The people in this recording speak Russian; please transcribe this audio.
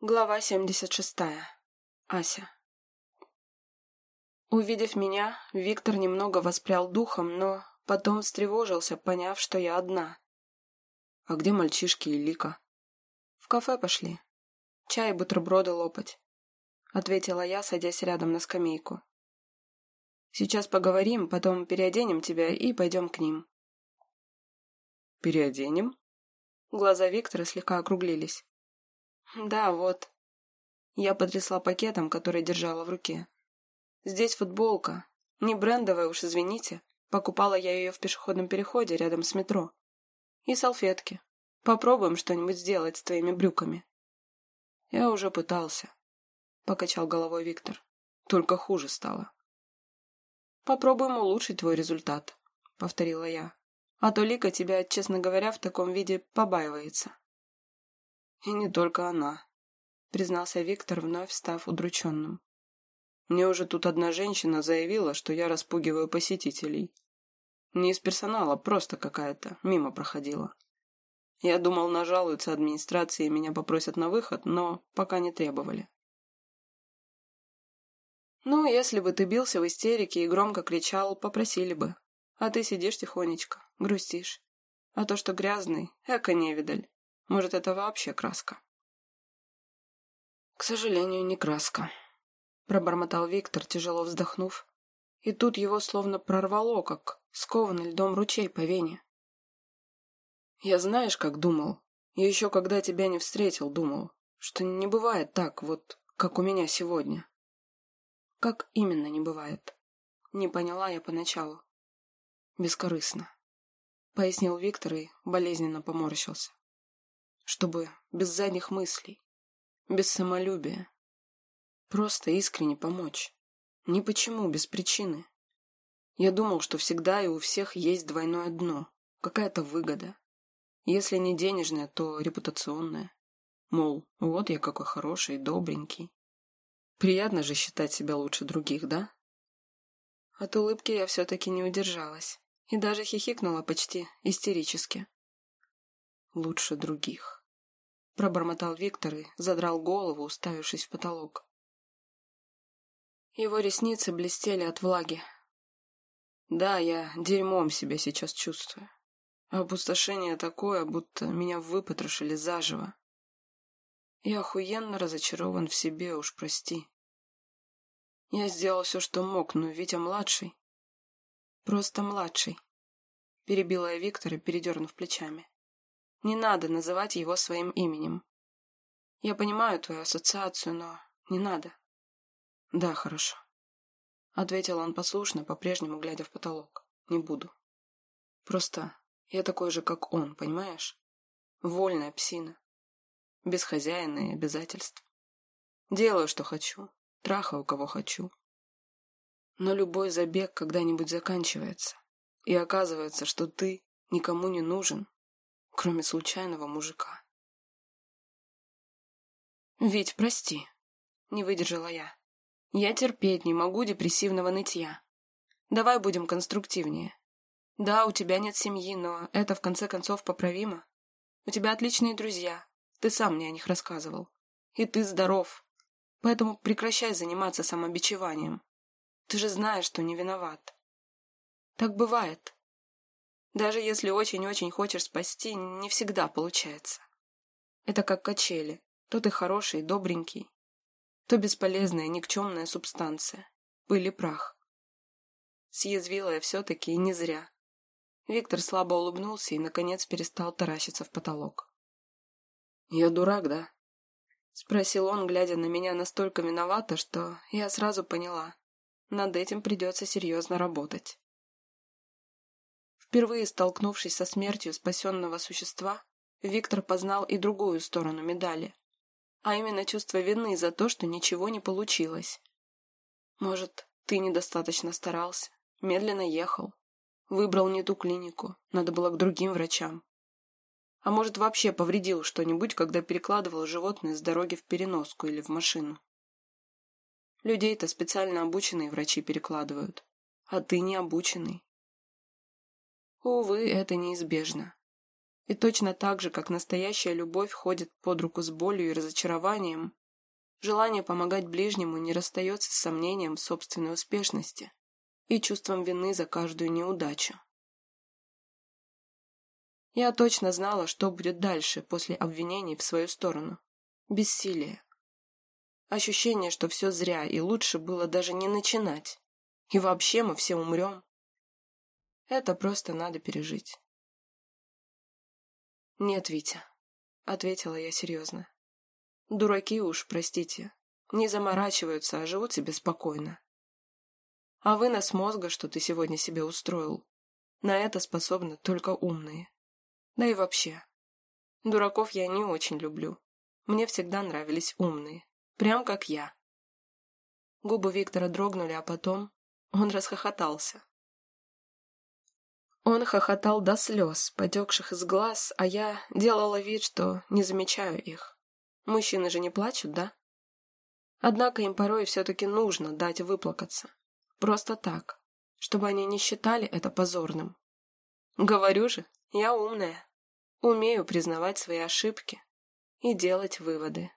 Глава 76. Ася. Увидев меня, Виктор немного воспрял духом, но потом встревожился, поняв, что я одна. «А где мальчишки и Лика?» «В кафе пошли. Чай и бутерброды лопать», — ответила я, садясь рядом на скамейку. «Сейчас поговорим, потом переоденем тебя и пойдем к ним». «Переоденем?» Глаза Виктора слегка округлились. «Да, вот». Я потрясла пакетом, который держала в руке. «Здесь футболка. Не брендовая уж, извините. Покупала я ее в пешеходном переходе рядом с метро. И салфетки. Попробуем что-нибудь сделать с твоими брюками». «Я уже пытался», — покачал головой Виктор. «Только хуже стало». «Попробуем улучшить твой результат», — повторила я. «А то Лика тебя, честно говоря, в таком виде побаивается». «И не только она», — признался Виктор, вновь став удрученным. «Мне уже тут одна женщина заявила, что я распугиваю посетителей. Не из персонала, просто какая-то, мимо проходила. Я думал, нажалуются администрации и меня попросят на выход, но пока не требовали». «Ну, если бы ты бился в истерике и громко кричал, попросили бы. А ты сидишь тихонечко, грустишь. А то, что грязный, эко невидаль. Может, это вообще краска? К сожалению, не краска. Пробормотал Виктор, тяжело вздохнув. И тут его словно прорвало, как скованный льдом ручей по вене. Я знаешь, как думал? И еще когда тебя не встретил, думал, что не бывает так, вот как у меня сегодня. Как именно не бывает? Не поняла я поначалу. Бескорыстно. Пояснил Виктор и болезненно поморщился чтобы без задних мыслей, без самолюбия. Просто искренне помочь. Ни почему, без причины. Я думал, что всегда и у всех есть двойное дно, какая-то выгода. Если не денежная, то репутационная. Мол, вот я какой хороший, добренький. Приятно же считать себя лучше других, да? От улыбки я все-таки не удержалась и даже хихикнула почти истерически. Лучше других пробормотал Виктор и задрал голову, уставившись в потолок. Его ресницы блестели от влаги. Да, я дерьмом себя сейчас чувствую. Опустошение такое, будто меня выпотрошили заживо. Я охуенно разочарован в себе, уж прости. Я сделал все, что мог, но Витя-младший... Просто младший. Перебила я Виктора, передернув плечами. Не надо называть его своим именем. Я понимаю твою ассоциацию, но не надо. Да, хорошо. Ответил он послушно, по-прежнему глядя в потолок. Не буду. Просто я такой же, как он, понимаешь? Вольная псина. Без хозяина и обязательств. Делаю, что хочу. Трахаю, кого хочу. Но любой забег когда-нибудь заканчивается. И оказывается, что ты никому не нужен, кроме случайного мужика. «Вить, прости», — не выдержала я. «Я терпеть не могу депрессивного нытья. Давай будем конструктивнее. Да, у тебя нет семьи, но это в конце концов поправимо. У тебя отличные друзья, ты сам мне о них рассказывал. И ты здоров. Поэтому прекращай заниматься самобичеванием. Ты же знаешь, что не виноват. Так бывает. Даже если очень-очень хочешь спасти, не всегда получается. Это как качели. То ты хороший, добренький, то бесполезная, никчемная субстанция. Пыль и прах. Съязвила я все-таки не зря. Виктор слабо улыбнулся и, наконец, перестал таращиться в потолок. «Я дурак, да?» Спросил он, глядя на меня настолько виновато, что я сразу поняла. Над этим придется серьезно работать. Впервые столкнувшись со смертью спасенного существа, Виктор познал и другую сторону медали, а именно чувство вины за то, что ничего не получилось. Может, ты недостаточно старался, медленно ехал, выбрал не ту клинику, надо было к другим врачам. А может, вообще повредил что-нибудь, когда перекладывал животное с дороги в переноску или в машину. Людей-то специально обученные врачи перекладывают, а ты не обученный. Увы, это неизбежно. И точно так же, как настоящая любовь ходит под руку с болью и разочарованием, желание помогать ближнему не расстается с сомнением в собственной успешности и чувством вины за каждую неудачу. Я точно знала, что будет дальше после обвинений в свою сторону. Бессилие. Ощущение, что все зря, и лучше было даже не начинать. И вообще мы все умрем. Это просто надо пережить. «Нет, Витя», — ответила я серьезно. «Дураки уж, простите, не заморачиваются, а живут себе спокойно. А вынос мозга, что ты сегодня себе устроил, на это способны только умные. Да и вообще, дураков я не очень люблю. Мне всегда нравились умные, прям как я». Губы Виктора дрогнули, а потом он расхохотался. Он хохотал до слез, потекших из глаз, а я делала вид, что не замечаю их. Мужчины же не плачут, да? Однако им порой все-таки нужно дать выплакаться. Просто так, чтобы они не считали это позорным. Говорю же, я умная. Умею признавать свои ошибки и делать выводы.